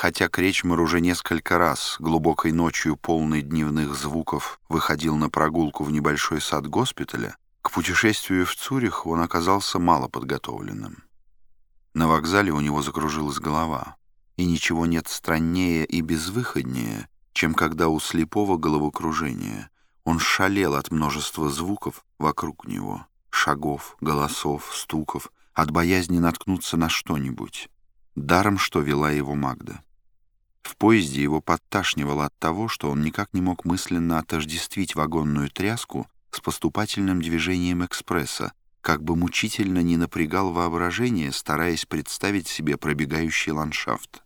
Хотя Кречмар уже несколько раз, глубокой ночью, полный дневных звуков, выходил на прогулку в небольшой сад госпиталя, к путешествию в Цюрих он оказался мало подготовленным. На вокзале у него закружилась голова, и ничего нет страннее и безвыходнее, чем когда у слепого головокружение. Он шалел от множества звуков вокруг него, шагов, голосов, стуков, от боязни наткнуться на что-нибудь. Даром, что вела его Магда. В поезде его подташнивало от того, что он никак не мог мысленно отождествить вагонную тряску с поступательным движением экспресса, как бы мучительно не напрягал воображение, стараясь представить себе пробегающий ландшафт.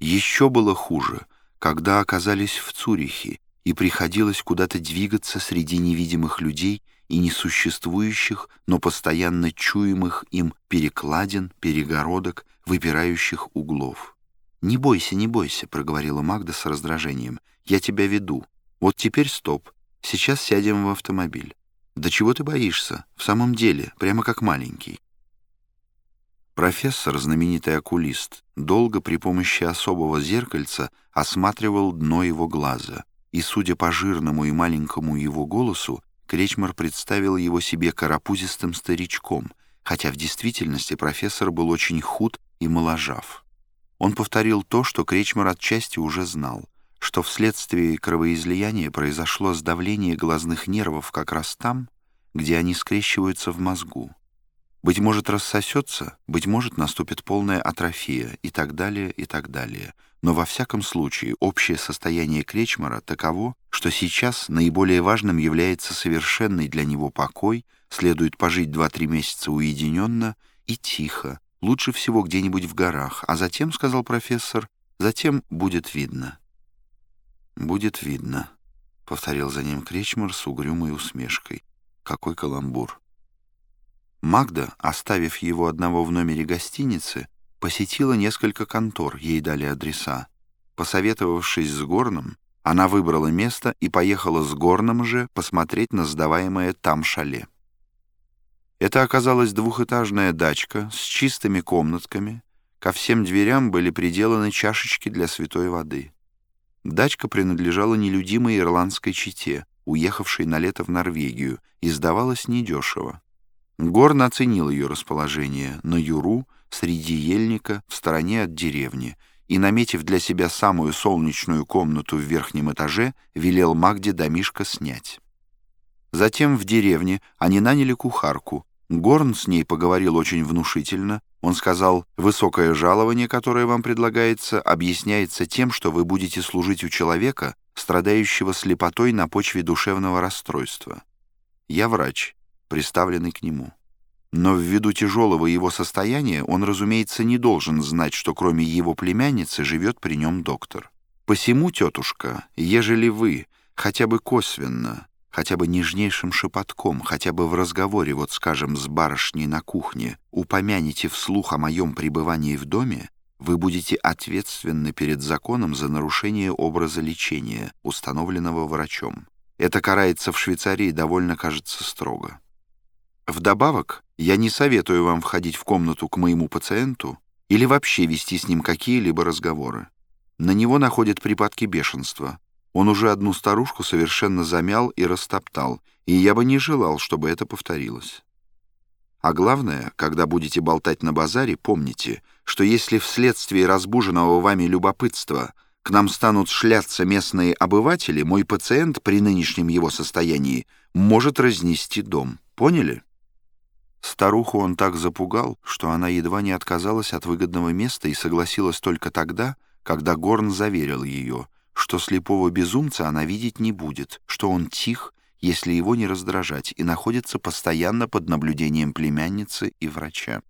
Еще было хуже, когда оказались в Цюрихе, и приходилось куда-то двигаться среди невидимых людей и несуществующих, но постоянно чуемых им перекладин, перегородок, выпирающих углов. «Не бойся, не бойся», — проговорила Магда с раздражением. «Я тебя веду. Вот теперь стоп. Сейчас сядем в автомобиль. Да чего ты боишься? В самом деле, прямо как маленький. Профессор, знаменитый окулист, долго при помощи особого зеркальца осматривал дно его глаза, и, судя по жирному и маленькому его голосу, Кречмар представил его себе карапузистым старичком, хотя в действительности профессор был очень худ и моложав. Он повторил то, что Кречмар отчасти уже знал — что вследствие кровоизлияния произошло сдавление глазных нервов как раз там, где они скрещиваются в мозгу. Быть может, рассосется, быть может, наступит полная атрофия и так далее, и так далее. Но во всяком случае, общее состояние Кречмара таково, что сейчас наиболее важным является совершенный для него покой, следует пожить 2-3 месяца уединенно и тихо, лучше всего где-нибудь в горах, а затем, сказал профессор, затем будет видно. «Будет видно», — повторил за ним Кречмар с угрюмой усмешкой. «Какой каламбур!» Магда, оставив его одного в номере гостиницы, посетила несколько контор, ей дали адреса. Посоветовавшись с Горном, она выбрала место и поехала с Горном же посмотреть на сдаваемое там шале. Это оказалась двухэтажная дачка с чистыми комнатками, ко всем дверям были приделаны чашечки для святой воды. Дачка принадлежала нелюдимой ирландской чете, уехавшей на лето в Норвегию, и сдавалась недешево. Горн оценил ее расположение на юру, среди ельника, в стороне от деревни, и, наметив для себя самую солнечную комнату в верхнем этаже, велел Магде домишко снять. Затем в деревне они наняли кухарку. Горн с ней поговорил очень внушительно, он сказал, высокое жалование, которое вам предлагается, объясняется тем, что вы будете служить у человека, страдающего слепотой на почве душевного расстройства. Я врач, приставленный к нему. Но ввиду тяжелого его состояния он, разумеется, не должен знать, что кроме его племянницы живет при нем доктор. Посему, тетушка, ежели вы, хотя бы косвенно, хотя бы нежнейшим шепотком, хотя бы в разговоре, вот скажем, с барышней на кухне, упомяните вслух о моем пребывании в доме, вы будете ответственны перед законом за нарушение образа лечения, установленного врачом. Это карается в Швейцарии довольно, кажется, строго. Вдобавок, я не советую вам входить в комнату к моему пациенту или вообще вести с ним какие-либо разговоры. На него находят припадки бешенства, он уже одну старушку совершенно замял и растоптал, и я бы не желал, чтобы это повторилось. А главное, когда будете болтать на базаре, помните, что если вследствие разбуженного вами любопытства к нам станут шляться местные обыватели, мой пациент при нынешнем его состоянии может разнести дом. Поняли? Старуху он так запугал, что она едва не отказалась от выгодного места и согласилась только тогда, когда Горн заверил ее — что слепого безумца она видеть не будет, что он тих, если его не раздражать, и находится постоянно под наблюдением племянницы и врача.